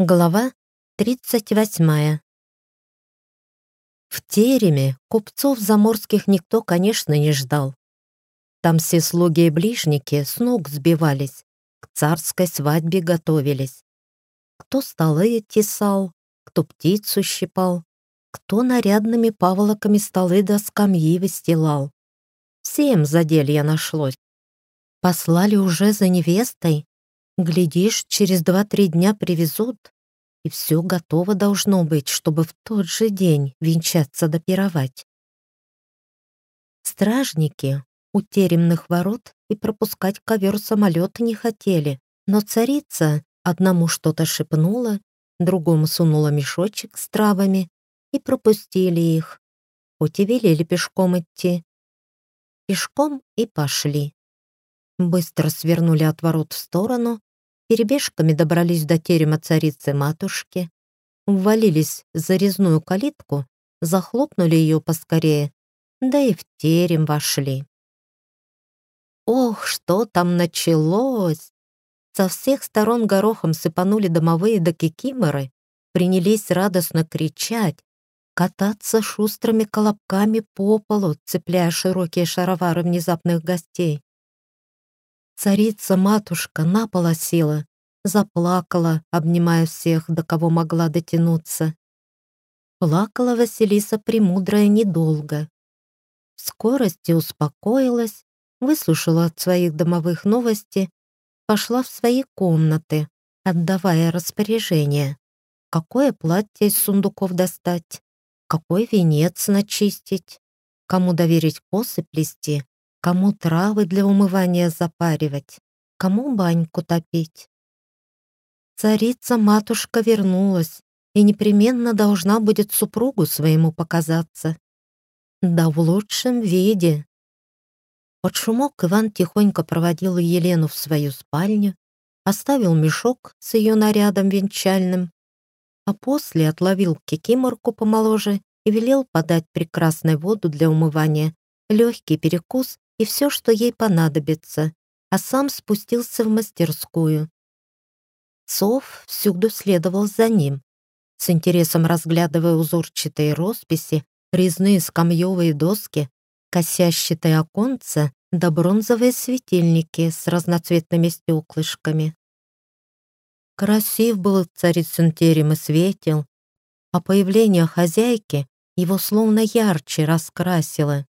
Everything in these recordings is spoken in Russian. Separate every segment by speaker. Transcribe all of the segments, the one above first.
Speaker 1: Глава 38. В тереме купцов заморских никто, конечно, не ждал. Там все слуги и ближники с ног сбивались, к царской свадьбе готовились. Кто столы тесал, кто птицу щипал, кто нарядными паволоками столы до скамьи выстилал. Всем заделье нашлось. Послали уже за невестой, Глядишь, через два-три дня привезут, и все готово должно быть, чтобы в тот же день венчаться допировать. Стражники у теремных ворот и пропускать ковер-самолет не хотели, но царица одному что-то шепнула, другому сунула мешочек с травами и пропустили их, хоть и велели пешком идти. Пешком и пошли. Быстро свернули от ворот в сторону перебежками добрались до терема царицы-матушки, ввалились за резную калитку, захлопнули ее поскорее, да и в терем вошли. Ох, что там началось! Со всех сторон горохом сыпанули домовые до кикиморы, принялись радостно кричать, кататься шустрыми колобками по полу, цепляя широкие шаровары внезапных гостей. Царица-матушка на пол села, заплакала, обнимая всех, до кого могла дотянуться. Плакала Василиса Премудрая недолго. В скорости успокоилась, выслушала от своих домовых новости, пошла в свои комнаты, отдавая распоряжение. Какое платье из сундуков достать, какой венец начистить, кому доверить косы плести, кому травы для умывания запаривать, кому баньку топить. Царица-матушка вернулась и непременно должна будет супругу своему показаться. Да в лучшем виде. Под шумок Иван тихонько проводил Елену в свою спальню, оставил мешок с ее нарядом венчальным, а после отловил кикиморку помоложе и велел подать прекрасной воду для умывания, легкий перекус и все, что ей понадобится, а сам спустился в мастерскую. Сов всюду следовал за ним, с интересом разглядывая узорчатые росписи, резные скамьевые доски, косящатые оконца да бронзовые светильники с разноцветными стеклышками. Красив был царицын терем и светел, а появление хозяйки его словно ярче раскрасило.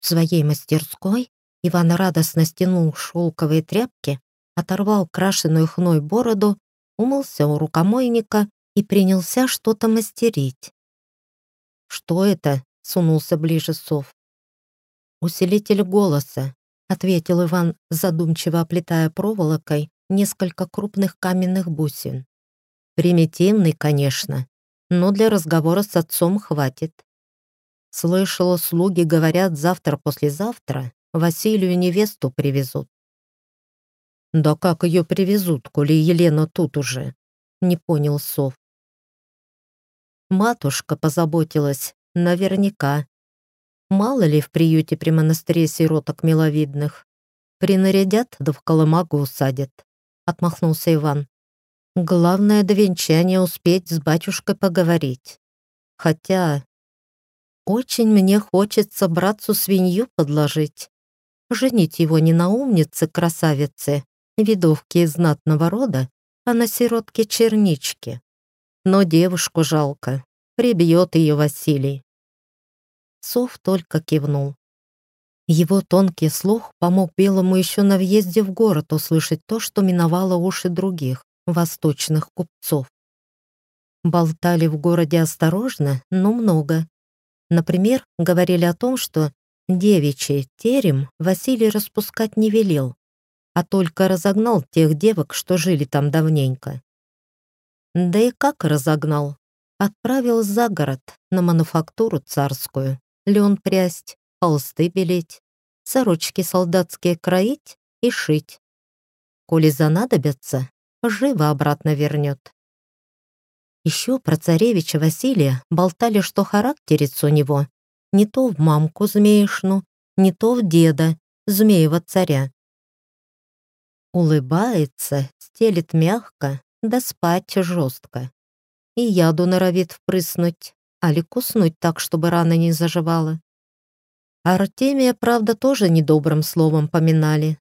Speaker 1: В своей мастерской Иван радостно стянул шелковые тряпки, оторвал крашеную хной бороду, умылся у рукомойника и принялся что-то мастерить. «Что это?» — сунулся ближе сов. «Усилитель голоса», — ответил Иван, задумчиво оплетая проволокой несколько крупных каменных бусин. «Примитивный, конечно, но для разговора с отцом хватит. Слышала, слуги говорят, завтра-послезавтра Василию невесту привезут. «Да как ее привезут, коли Елена тут уже?» — не понял Сов. Матушка позаботилась, наверняка. Мало ли в приюте при монастыре сироток миловидных. Принарядят, да в колымагу усадят. Отмахнулся Иван. Главное до венчания успеть с батюшкой поговорить. Хотя очень мне хочется братцу свинью подложить. Женить его не на умнице красавице, видовке из знатного рода, а на сиротке чернички. Но девушку жалко, прибьет ее Василий. Сов только кивнул. Его тонкий слух помог Белому еще на въезде в город услышать то, что миновало уши других, восточных купцов. Болтали в городе осторожно, но много, Например, говорили о том, что девичий терем Василий распускать не велел, а только разогнал тех девок, что жили там давненько. Да и как разогнал? Отправил за город, на мануфактуру царскую, лен прясть, холсты белить, сорочки солдатские кроить и шить. Коли занадобятся, живо обратно вернет. Еще про царевича Василия болтали, что характерец у него не то в мамку змеишну, не то в деда, змеева царя. Улыбается, стелит мягко, да спать жестко. И яду норовит впрыснуть, али куснуть так, чтобы рана не заживала. Артемия, правда, тоже недобрым словом поминали.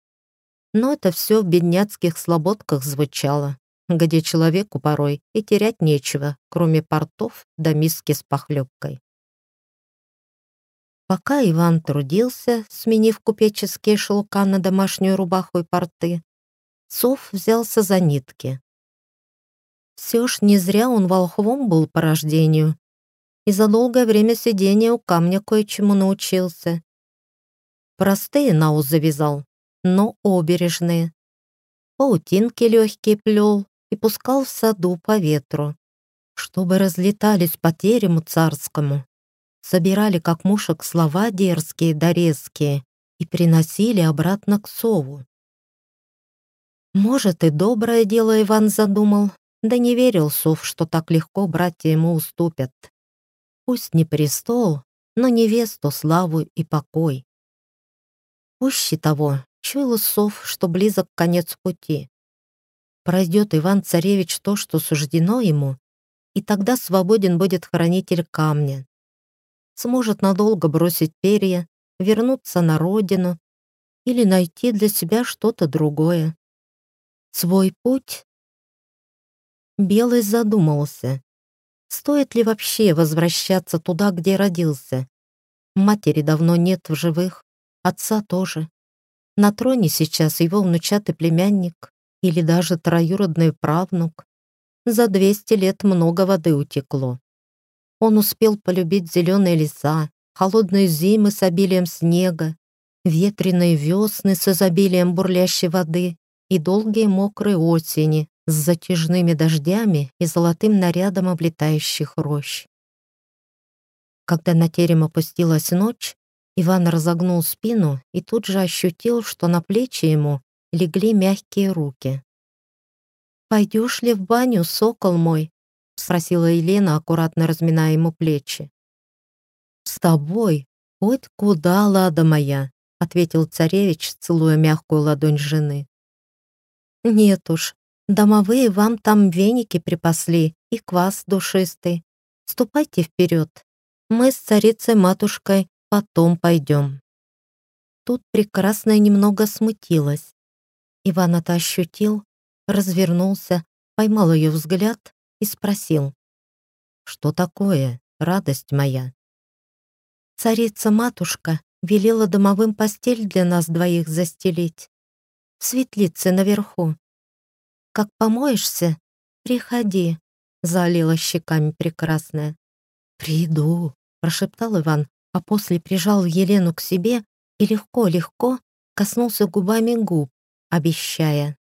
Speaker 1: Но это все в бедняцких слободках звучало, где человеку порой и терять нечего, кроме портов да миски с похлебкой. Пока Иван трудился, сменив купеческие шелка на домашнюю рубаху и порты, Сов взялся за нитки. Все ж не зря он волхвом был по рождению и за долгое время сидения у камня кое-чему научился. Простые наус завязал, но обережные. Паутинки легкие плел и пускал в саду по ветру, чтобы разлетались по терему царскому собирали как мушек слова дерзкие да резкие и приносили обратно к сову. Может, и доброе дело Иван задумал, да не верил сов, что так легко братья ему уступят. Пусть не престол, но невесту, славу и покой. Пуще того, чуял сов, что близок конец пути. Пройдет Иван-царевич то, что суждено ему, и тогда свободен будет хранитель камня, сможет надолго бросить перья, вернуться на родину или найти для себя что-то другое. Свой путь? Белый задумался. Стоит ли вообще возвращаться туда, где родился? Матери давно нет в живых, отца тоже. На троне сейчас его внучатый племянник или даже троюродный правнук. За 200 лет много воды утекло. Он успел полюбить зеленые леса, холодные зимы с обилием снега, ветреные весны с изобилием бурлящей воды и долгие мокрые осени с затяжными дождями и золотым нарядом облетающих рощ. Когда на терем опустилась ночь, Иван разогнул спину и тут же ощутил, что на плечи ему легли мягкие руки. «Пойдешь ли в баню, сокол мой?» — спросила Елена, аккуратно разминая ему плечи. «С тобой? Хоть куда, лада моя!» — ответил царевич, целуя мягкую ладонь жены. «Нет уж, домовые вам там веники припасли и квас душистый. Ступайте вперед. Мы с царицей-матушкой потом пойдем». Тут прекрасная немного смутилась. Иван это ощутил, развернулся, поймал ее взгляд и спросил. «Что такое, радость моя?» «Царица-матушка велела домовым постель для нас двоих застелить. В светлице наверху. Как помоешься, приходи», — залила щеками прекрасная. «Приду», — прошептал Иван, а после прижал Елену к себе и легко-легко коснулся губами губ, обещая